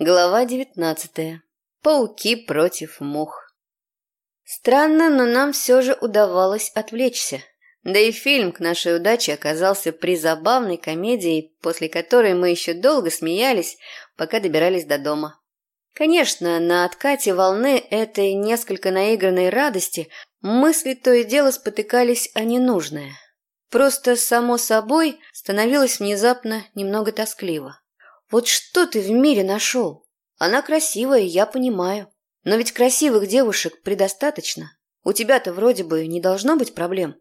Глава девятнадцатая. Пауки против мух. Странно, но нам все же удавалось отвлечься. Да и фильм к нашей удаче оказался призабавной комедией, после которой мы еще долго смеялись, пока добирались до дома. Конечно, на откате волны этой несколько наигранной радости мысли то и дело спотыкались о ненужное. Просто, само собой, становилось внезапно немного тоскливо. Вот что ты в мире нашел? Она красивая, я понимаю. Но ведь красивых девушек предостаточно. У тебя-то вроде бы не должно быть проблем.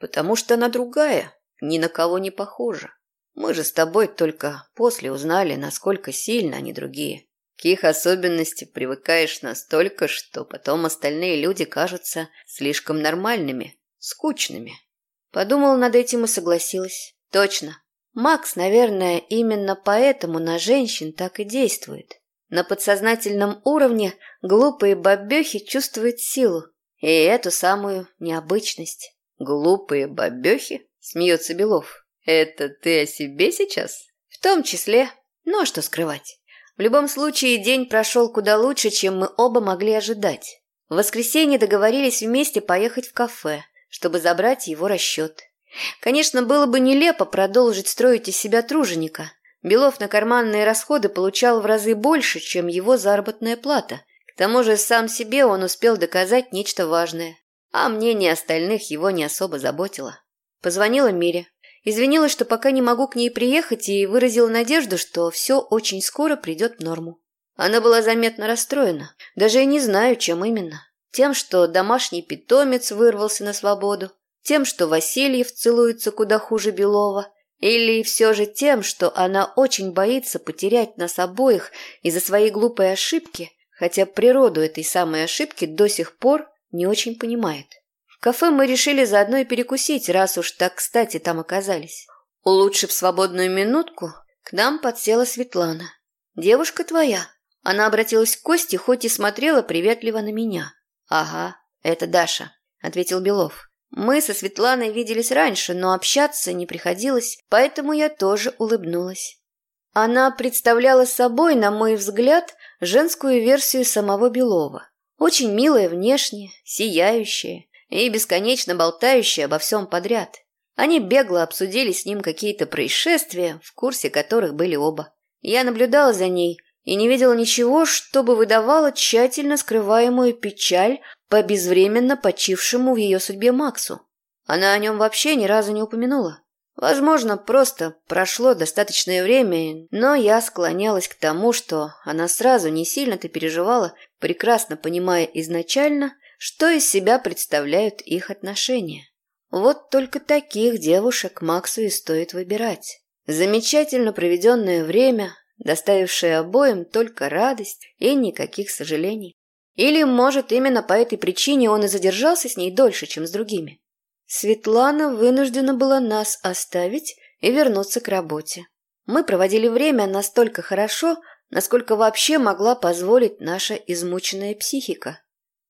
Потому что она другая, ни на кого не похожа. Мы же с тобой только после узнали, насколько сильно они другие. К их особенности привыкаешь настолько, что потом остальные люди кажутся слишком нормальными, скучными. Подумал над этим и согласилась. Точно. Макс, наверное, именно поэтому на женщин так и действует. На подсознательном уровне глупые бабехи чувствуют силу и эту самую необычность. «Глупые бабехи?» – смеется Белов. «Это ты о себе сейчас?» «В том числе. Ну а что скрывать? В любом случае, день прошел куда лучше, чем мы оба могли ожидать. В воскресенье договорились вместе поехать в кафе, чтобы забрать его расчет. Конечно, было бы нелепо продолжить строить из себя труженика. Белов на карманные расходы получал в разы больше, чем его заработная плата. К тому же сам себе он успел доказать нечто важное. А мнение остальных его не особо заботило. Позвонила Мире. Извинилась, что пока не могу к ней приехать, и выразила надежду, что все очень скоро придет в норму. Она была заметно расстроена. Даже и не знаю, чем именно. Тем, что домашний питомец вырвался на свободу, тем, что Васильев целуется куда хуже Белова, или все же тем, что она очень боится потерять нас обоих из-за своей глупой ошибки, хотя природу этой самой ошибки до сих пор не очень понимает. В кафе мы решили заодно и перекусить, раз уж так кстати там оказались. Улучшив свободную минутку, к нам подсела Светлана. «Девушка твоя?» Она обратилась к Косте, хоть и смотрела приветливо на меня. «Ага, это Даша», — ответил Белов. Мы со Светланой виделись раньше, но общаться не приходилось, поэтому я тоже улыбнулась. Она представляла собой, на мой взгляд, женскую версию самого Белова. Очень милая внешне, сияющая и бесконечно болтающая обо всем подряд. Они бегло обсудили с ним какие-то происшествия, в курсе которых были оба. Я наблюдала за ней и не видела ничего, чтобы выдавало тщательно скрываемую печаль по безвременно почившему в ее судьбе Максу. Она о нем вообще ни разу не упомянула. Возможно, просто прошло достаточное время, но я склонялась к тому, что она сразу не сильно-то переживала, прекрасно понимая изначально, что из себя представляют их отношения. Вот только таких девушек Максу и стоит выбирать. Замечательно проведенное время, доставившее обоим только радость и никаких сожалений. Или, может, именно по этой причине он и задержался с ней дольше, чем с другими. Светлана вынуждена была нас оставить и вернуться к работе. Мы проводили время настолько хорошо, насколько вообще могла позволить наша измученная психика.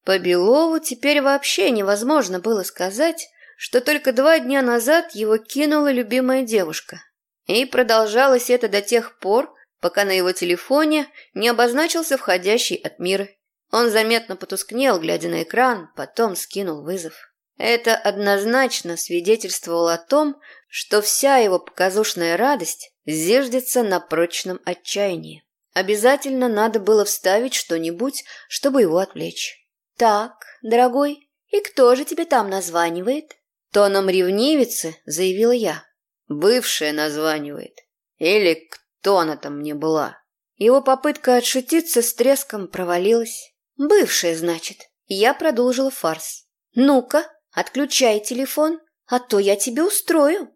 По Белову теперь вообще невозможно было сказать, что только два дня назад его кинула любимая девушка. И продолжалось это до тех пор, пока на его телефоне не обозначился входящий от мира он заметно потускнел, глядя на экран, потом скинул вызов. Это однозначно свидетельствовало о том, что вся его показушная радость зиждется на прочном отчаянии. Обязательно надо было вставить что-нибудь, чтобы его отвлечь. «Так, дорогой, и кто же тебе там названивает?» Тоном ревнивицы заявила я. «Бывшая названивает. Или кто она там мне была?» Его попытка отшутиться с треском провалилась. Бывшая, значит. Я продолжила фарс. Ну-ка, отключай телефон, а то я тебе устрою.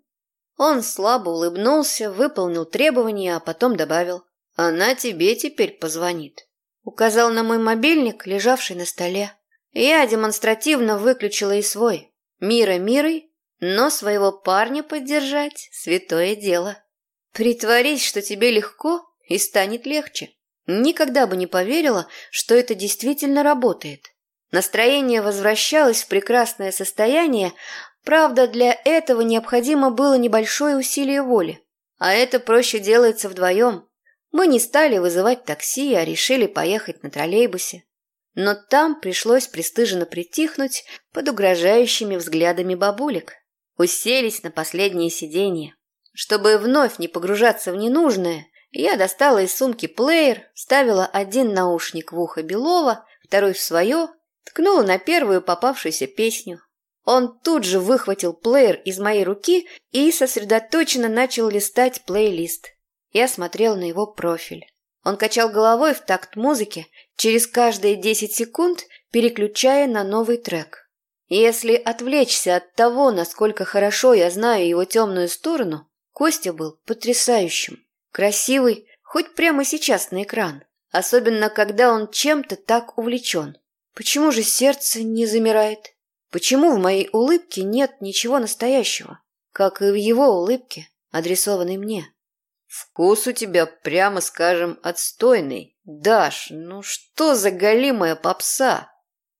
Он слабо улыбнулся, выполнил требования, а потом добавил. Она тебе теперь позвонит. Указал на мой мобильник, лежавший на столе. Я демонстративно выключила и свой. Мира мирой, но своего парня поддержать – святое дело. Притворись, что тебе легко, и станет легче. Никогда бы не поверила, что это действительно работает. Настроение возвращалось в прекрасное состояние, правда, для этого необходимо было небольшое усилие воли. А это проще делается вдвоем. Мы не стали вызывать такси, а решили поехать на троллейбусе. Но там пришлось пристыженно притихнуть под угрожающими взглядами бабулек. Уселись на последнее сиденье. Чтобы вновь не погружаться в ненужное, я достала из сумки плеер, вставила один наушник в ухо Белова, второй в свое, ткнула на первую попавшуюся песню. Он тут же выхватил плеер из моей руки и сосредоточенно начал листать плейлист. Я смотрел на его профиль. Он качал головой в такт музыки, через каждые 10 секунд переключая на новый трек. Если отвлечься от того, насколько хорошо я знаю его темную сторону, Костя был потрясающим, красивый, хоть прямо сейчас на экран, особенно когда он чем-то так увлечен. Почему же сердце не замирает? Почему в моей улыбке нет ничего настоящего, как и в его улыбке, адресованной мне? Вкус у тебя, прямо скажем, отстойный. Даш, ну что за голимая попса?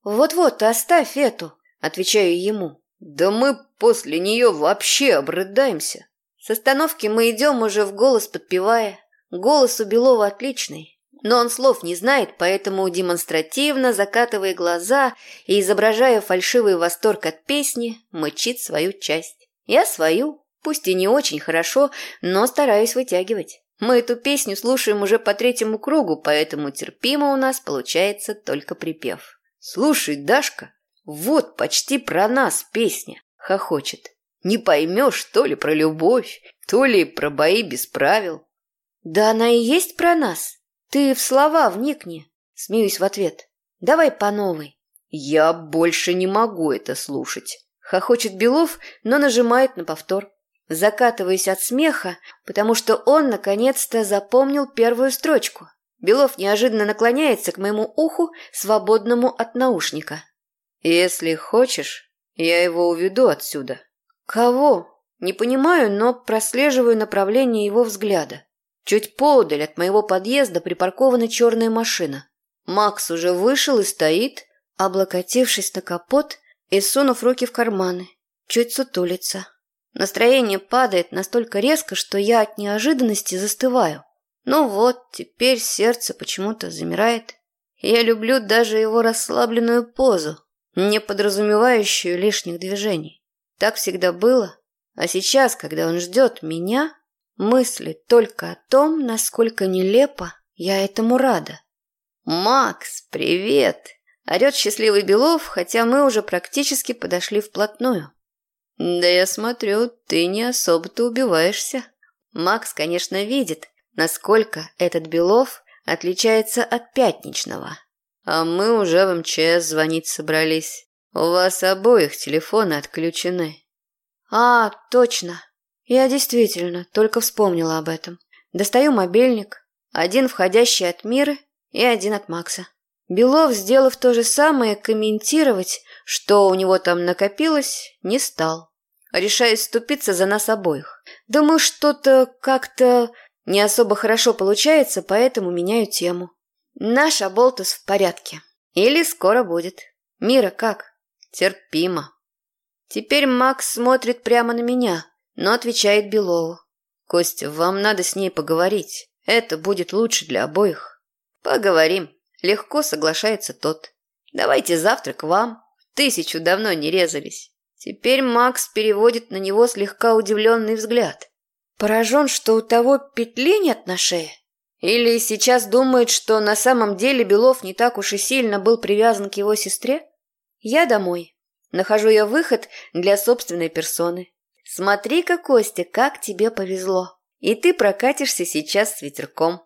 Вот-вот, оставь эту, отвечаю ему. Да мы после нее вообще обрыдаемся. С остановки мы идем уже в голос подпевая. Голос у Белова отличный, но он слов не знает, поэтому демонстративно, закатывая глаза и изображая фальшивый восторг от песни, мычит свою часть. Я свою, пусть и не очень хорошо, но стараюсь вытягивать. Мы эту песню слушаем уже по третьему кругу, поэтому терпимо у нас получается только припев. «Слушай, Дашка, вот почти про нас песня», — хохочет. «Не поймешь то ли про любовь, то ли про бои без правил». «Да она и есть про нас», «Ты в слова вникни», — смеюсь в ответ. «Давай по новой». «Я больше не могу это слушать», — хохочет Белов, но нажимает на повтор. Закатываюсь от смеха, потому что он наконец-то запомнил первую строчку. Белов неожиданно наклоняется к моему уху, свободному от наушника. «Если хочешь, я его уведу отсюда». «Кого?» Не понимаю, но прослеживаю направление его взгляда. Чуть поодаль от моего подъезда припаркована черная машина. Макс уже вышел и стоит, облокотившись на капот и сунув руки в карманы. Чуть сутулится. Настроение падает настолько резко, что я от неожиданности застываю. Ну вот, теперь сердце почему-то замирает. Я люблю даже его расслабленную позу, не подразумевающую лишних движений. Так всегда было. А сейчас, когда он ждет меня, Мысли только о том, насколько нелепо я этому рада. «Макс, привет!» – орет счастливый Белов, хотя мы уже практически подошли вплотную. «Да я смотрю, ты не особо-то убиваешься». Макс, конечно, видит, насколько этот Белов отличается от пятничного. А мы уже в МЧС звонить собрались. У вас обоих телефоны отключены. А, точно. Я действительно только вспомнила об этом. Достаю мобильник, один входящий от Миры и один от Макса. Белов, сделав то же самое, комментировать, что у него там накопилось, не стал. Решаю ступиться за нас обоих. Думаю, что-то как-то не особо хорошо получается, поэтому меняю тему. Наш Аболтус в порядке. Или скоро будет. Мира как? Терпимо. Теперь Макс смотрит прямо на меня но отвечает Белову. «Костя, вам надо с ней поговорить. Это будет лучше для обоих». «Поговорим». Легко соглашается тот. «Давайте завтра к вам. Тысячу давно не резались». Теперь Макс переводит на него слегка удивленный взгляд. Поражен, что у того петли нет на шее? Или сейчас думает, что на самом деле Белов не так уж и сильно был привязан к его сестре? Я домой. Нахожу я выход для собственной персоны. Смотри-ка, Костя, как тебе повезло. И ты прокатишься сейчас с ветерком.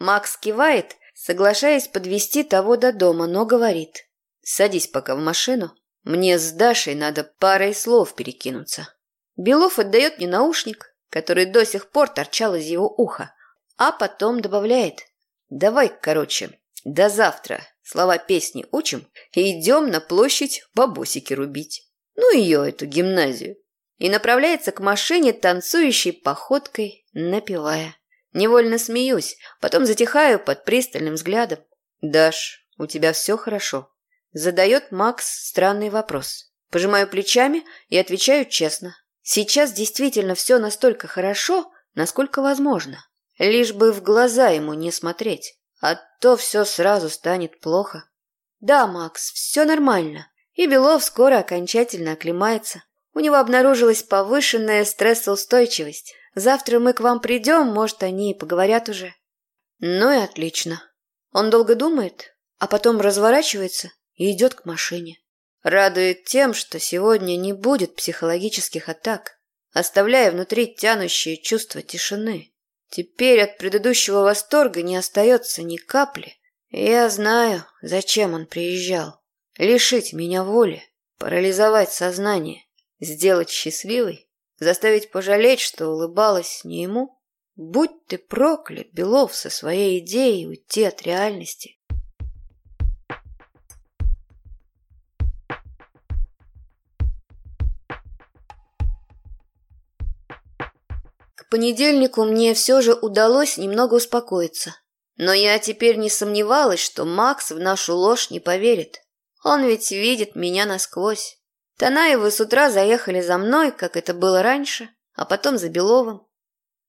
Макс кивает, соглашаясь подвести того до дома, но говорит. Садись пока в машину. Мне с Дашей надо парой слов перекинуться. Белов отдает мне наушник, который до сих пор торчал из его уха, а потом добавляет. Давай, короче, до завтра слова песни учим и идем на площадь бабосики рубить. Ну ее, эту гимназию и направляется к машине, танцующей походкой, напевая. Невольно смеюсь, потом затихаю под пристальным взглядом. «Даш, у тебя все хорошо?» Задает Макс странный вопрос. Пожимаю плечами и отвечаю честно. Сейчас действительно все настолько хорошо, насколько возможно. Лишь бы в глаза ему не смотреть, а то все сразу станет плохо. Да, Макс, все нормально. И Белов скоро окончательно оклемается. У него обнаружилась повышенная стрессоустойчивость. Завтра мы к вам придем, может, они и поговорят уже. Ну и отлично. Он долго думает, а потом разворачивается и идет к машине. Радует тем, что сегодня не будет психологических атак, оставляя внутри тянущее чувство тишины. Теперь от предыдущего восторга не остается ни капли. Я знаю, зачем он приезжал. Лишить меня воли, парализовать сознание, сделать счастливой, заставить пожалеть, что улыбалась не ему. Будь ты проклят, Белов, со своей идеей уйти от реальности. Понедельнику мне все же удалось немного успокоиться. Но я теперь не сомневалась, что Макс в нашу ложь не поверит. Он ведь видит меня насквозь. Танаевы с утра заехали за мной, как это было раньше, а потом за Беловым.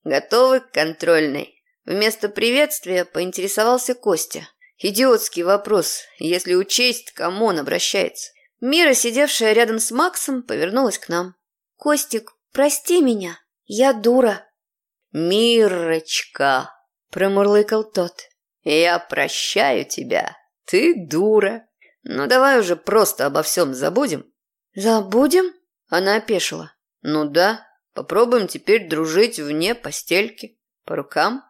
«Готовы к контрольной?» Вместо приветствия поинтересовался Костя. Идиотский вопрос, если учесть, к кому он обращается. Мира, сидевшая рядом с Максом, повернулась к нам. «Костик, прости меня, я дура». «Мирочка!» – промурлыкал тот. «Я прощаю тебя, ты дура. Ну давай уже просто обо всем забудем». «Забудем?» – она опешила. «Ну да, Попробуем теперь дружить вне постельки. По рукам?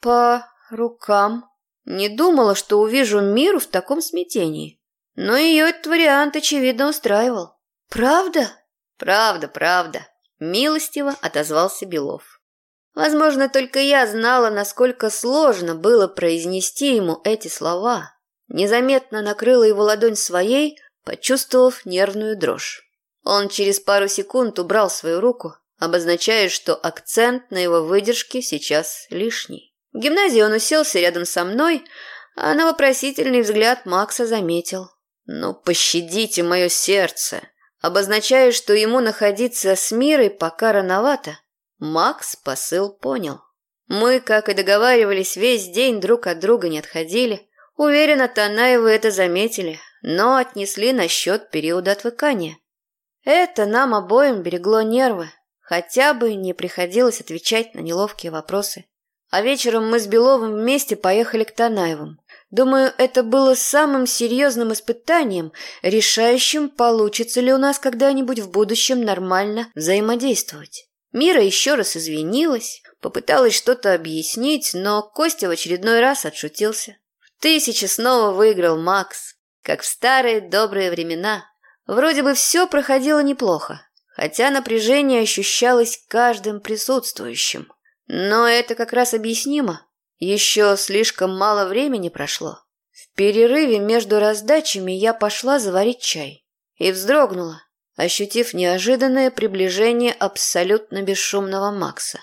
По рукам. Не думала, что увижу миру в таком смятении. Но ее этот вариант, очевидно, устраивал. Правда? Правда, правда. Милостиво отозвался Белов. Возможно, только я знала, насколько сложно было произнести ему эти слова. Незаметно накрыла его ладонь своей, почувствовав нервную дрожь. Он через пару секунд убрал свою руку, обозначая, что акцент на его выдержке сейчас лишний. В гимназии он уселся рядом со мной, а на вопросительный взгляд Макса заметил. «Ну, пощадите мое сердце!» Обозначая, что ему находиться с Мирой пока рановато. Макс посыл понял. Мы, как и договаривались, весь день друг от друга не отходили. Уверена, Танаевы это заметили, но отнесли на счет периода отвыкания. Это нам обоим берегло нервы, Хотя бы не приходилось отвечать на неловкие вопросы. А вечером мы с Беловым вместе поехали к Танаевым. Думаю, это было самым серьезным испытанием, решающим, получится ли у нас когда-нибудь в будущем нормально взаимодействовать. Мира еще раз извинилась, попыталась что-то объяснить, но Костя в очередной раз отшутился. В тысячи снова выиграл Макс, как в старые добрые времена. Вроде бы все проходило неплохо хотя напряжение ощущалось каждым присутствующим. Но это как раз объяснимо. Еще слишком мало времени прошло. В перерыве между раздачами я пошла заварить чай и вздрогнула, ощутив неожиданное приближение абсолютно бесшумного Макса.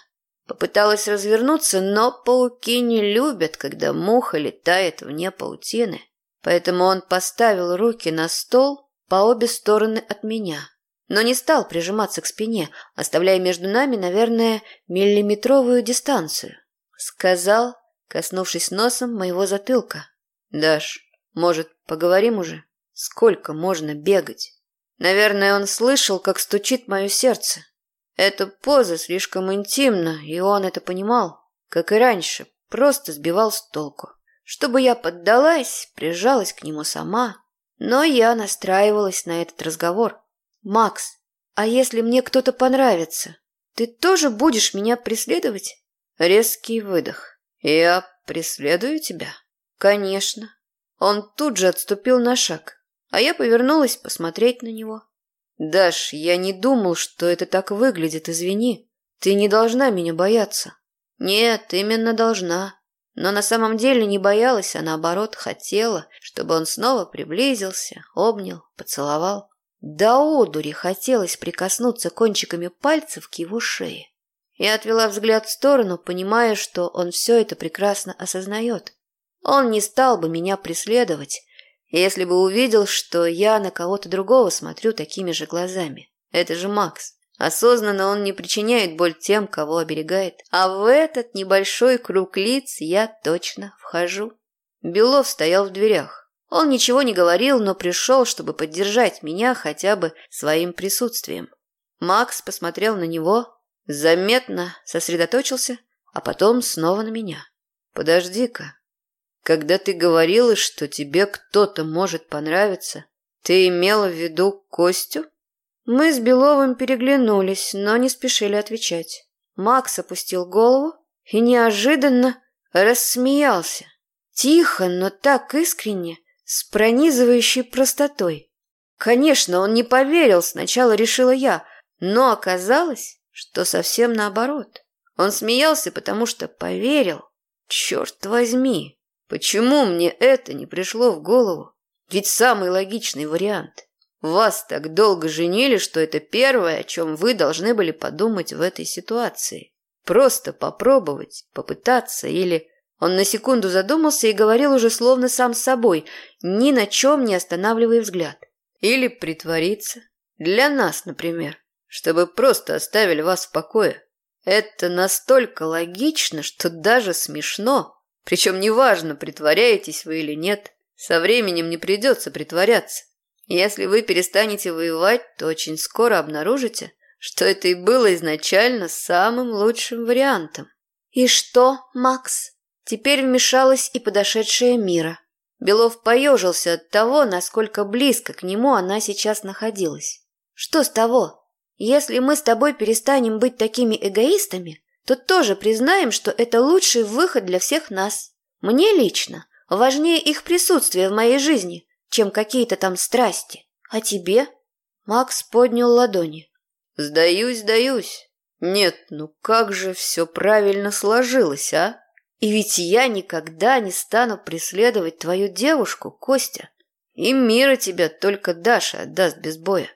Попыталась развернуться, но пауки не любят, когда муха летает вне паутины. Поэтому он поставил руки на стол по обе стороны от меня – но не стал прижиматься к спине, оставляя между нами, наверное, миллиметровую дистанцию. Сказал, коснувшись носом моего затылка. «Даш, может, поговорим уже? Сколько можно бегать?» Наверное, он слышал, как стучит мое сердце. Эта поза слишком интимна, и он это понимал, как и раньше, просто сбивал с толку. Чтобы я поддалась, прижалась к нему сама, но я настраивалась на этот разговор. «Макс, а если мне кто-то понравится, ты тоже будешь меня преследовать?» Резкий выдох. «Я преследую тебя?» «Конечно». Он тут же отступил на шаг, а я повернулась посмотреть на него. «Даш, я не думал, что это так выглядит, извини. Ты не должна меня бояться». «Нет, именно должна». Но на самом деле не боялась, а наоборот хотела, чтобы он снова приблизился, обнял, поцеловал. До одури хотелось прикоснуться кончиками пальцев к его шее. Я отвела взгляд в сторону, понимая, что он все это прекрасно осознает. Он не стал бы меня преследовать, если бы увидел, что я на кого-то другого смотрю такими же глазами. Это же Макс. Осознанно он не причиняет боль тем, кого оберегает. А в этот небольшой круг лиц я точно вхожу. Белов стоял в дверях. Он ничего не говорил, но пришел, чтобы поддержать меня хотя бы своим присутствием. Макс посмотрел на него, заметно сосредоточился, а потом снова на меня. «Подожди-ка, когда ты говорила, что тебе кто-то может понравиться, ты имела в виду Костю?» Мы с Беловым переглянулись, но не спешили отвечать. Макс опустил голову и неожиданно рассмеялся. Тихо, но так искренне, с пронизывающей простотой. Конечно, он не поверил, сначала решила я, но оказалось, что совсем наоборот. Он смеялся, потому что поверил. Черт возьми, почему мне это не пришло в голову? Ведь самый логичный вариант. Вас так долго женили, что это первое, о чем вы должны были подумать в этой ситуации. Просто попробовать, попытаться или... Он на секунду задумался и говорил уже словно сам с собой, ни на чем не останавливая взгляд. Или притвориться. Для нас, например. Чтобы просто оставили вас в покое. Это настолько логично, что даже смешно. Причем неважно, притворяетесь вы или нет. Со временем не придется притворяться. Если вы перестанете воевать, то очень скоро обнаружите, что это и было изначально самым лучшим вариантом. И что, Макс? Теперь вмешалась и подошедшая Мира. Белов поежился от того, насколько близко к нему она сейчас находилась. Что с того? Если мы с тобой перестанем быть такими эгоистами, то тоже признаем, что это лучший выход для всех нас. Мне лично важнее их присутствие в моей жизни, чем какие-то там страсти. А тебе? Макс поднял ладони. Сдаюсь, сдаюсь. Нет, ну как же все правильно сложилось, а? И ведь я никогда не стану преследовать твою девушку, Костя. И мира тебя только Даша отдаст без боя.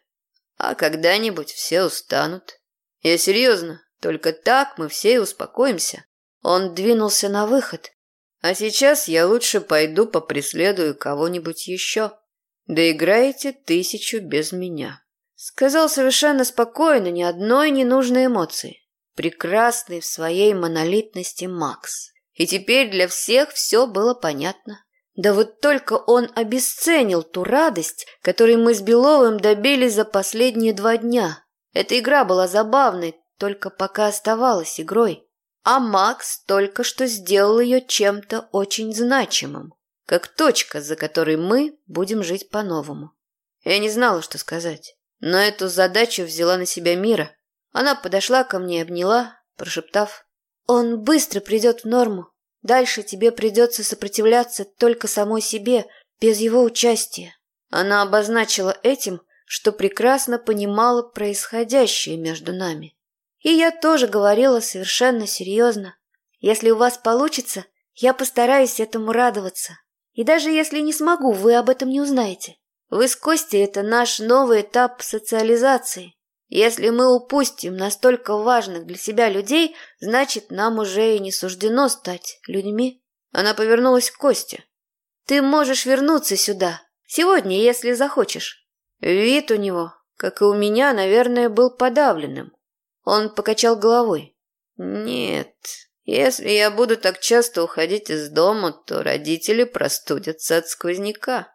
А когда-нибудь все устанут. Я серьезно, только так мы все и успокоимся. Он двинулся на выход, а сейчас я лучше пойду попреследую кого-нибудь еще. Доиграете тысячу без меня. Сказал совершенно спокойно, ни одной ненужной эмоции. Прекрасный в своей монолитности Макс. И теперь для всех все было понятно. Да вот только он обесценил ту радость, которой мы с Беловым добились за последние два дня. Эта игра была забавной, только пока оставалась игрой. А Макс только что сделал ее чем-то очень значимым, как точка, за которой мы будем жить по-новому. Я не знала, что сказать, но эту задачу взяла на себя Мира. Она подошла ко мне и обняла, прошептав, «Он быстро придет в норму. Дальше тебе придется сопротивляться только самой себе, без его участия». Она обозначила этим, что прекрасно понимала происходящее между нами. И я тоже говорила совершенно серьезно. Если у вас получится, я постараюсь этому радоваться. И даже если не смогу, вы об этом не узнаете. Вы с Костей – это наш новый этап социализации. Если мы упустим настолько важных для себя людей, значит, нам уже и не суждено стать людьми. Она повернулась к Косте. Ты можешь вернуться сюда. Сегодня, если захочешь. Вид у него, как и у меня, наверное, был подавленным. Он покачал головой. «Нет, если я буду так часто уходить из дома, то родители простудятся от сквозняка».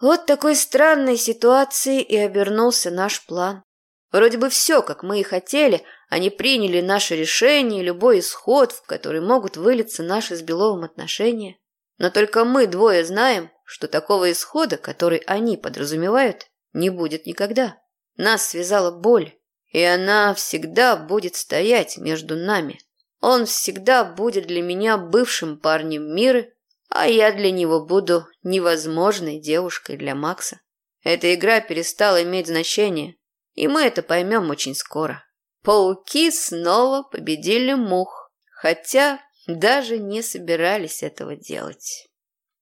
Вот такой странной ситуации и обернулся наш план. Вроде бы все, как мы и хотели, они приняли наше решение, любой исход, в который могут вылиться наши с Беловым отношения. Но только мы двое знаем, что такого исхода, который они подразумевают, не будет никогда. Нас связала боль, и она всегда будет стоять между нами. Он всегда будет для меня бывшим парнем мира, а я для него буду невозможной девушкой для Макса. Эта игра перестала иметь значение, и мы это поймем очень скоро. Пауки снова победили мух, хотя даже не собирались этого делать.